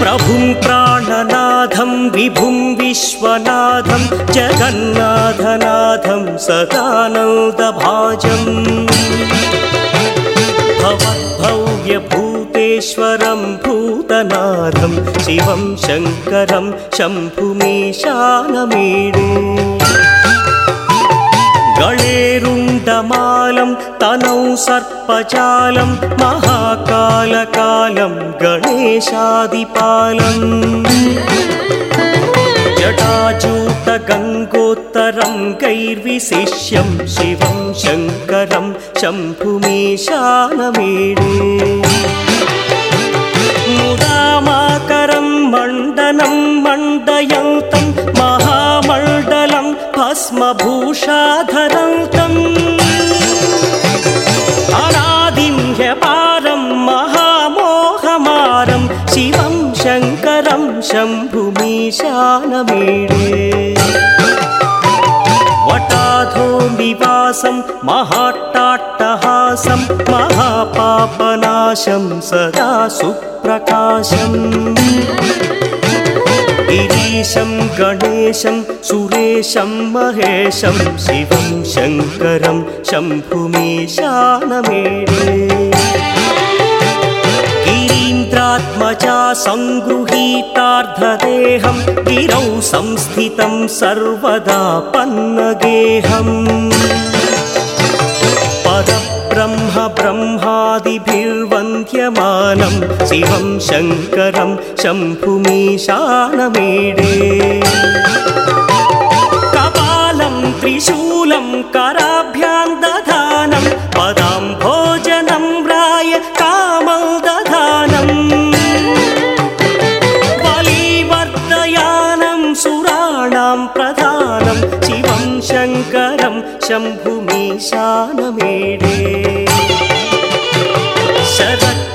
प्रभुं प्राणनाथं विभुं विश्वनाथं जगन्नाथनाथं सदानन्दभाजम् भवद्भव्यभूतेश्वरं भूतनाथं शिवं शङ्करं शम्भुमीशानमीडे। गणेरुण्डमालं तनौ सर्पजालं महाकालकालं गणेशादिपालम् जटाजूतगङ्गोत्तरं गैर्विशिष्यं शिवं शङ्करं शम्भुमीशानमीडे महामण्डलं भस्मभूषाधरन्तम् अनादिं ह्यपारं महामोहमारं शिवं शङ्करं शम्भुमीशानमीडे। वटाधो निवासं महाट्टाट्टहासं महापापनाशं सदा सुप्रकाशम् गणेशं सुरेशं महेशं शिवं शङ्करं शम्भुमीशानमेडे। गिरीन्द्रात्मजा सङ्गृहीतार्धदेहं गिरौ संस्थितं सर्वदा पन्नगेहम् ब्रह्मादिभिर्वन्द्यमानं शिवं शङ्करं शम्भुमीशानमेडे। कपालं त्रिशूलं कराभ्यां दधानं पदां भोजनं राय कामं दधानम् बलिवर्धयानं सुराणां प्रधानं शिवं शङ्करं शम्भुमीशानमेडे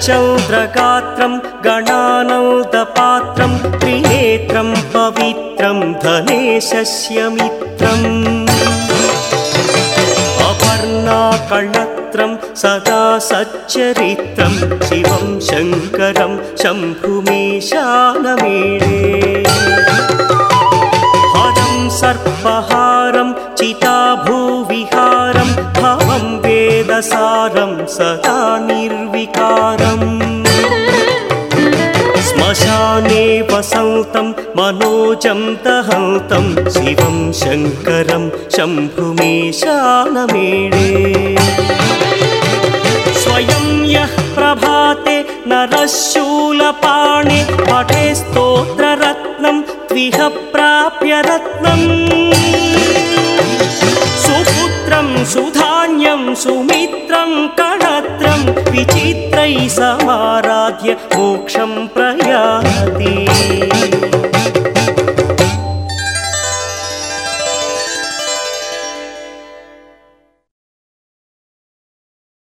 शरच्चन्द्रगात्रं गणानौदपात्रं त्रिनेत्रं पवित्रं धनेशस्य मित्रम्। अपर्णाकळत्रं सदा सच्चरित्रं शिवं शङ्करं शम्भुमीशानमेडे भवं वेदसारं सदा निर्विकारम् श्मशाने वसन्तं मनोजं दहन्तं शिवं शङ्करं शम्भुमीशानमेडे स्वयं यः प्रभाते नरशूलपाणे पठे स्तोत्ररत्नं त्विह प्राप्य रत्नम् सुमित्रं कणत्रं विचित्रैः समाराध्य मोक्षं प्रयाति।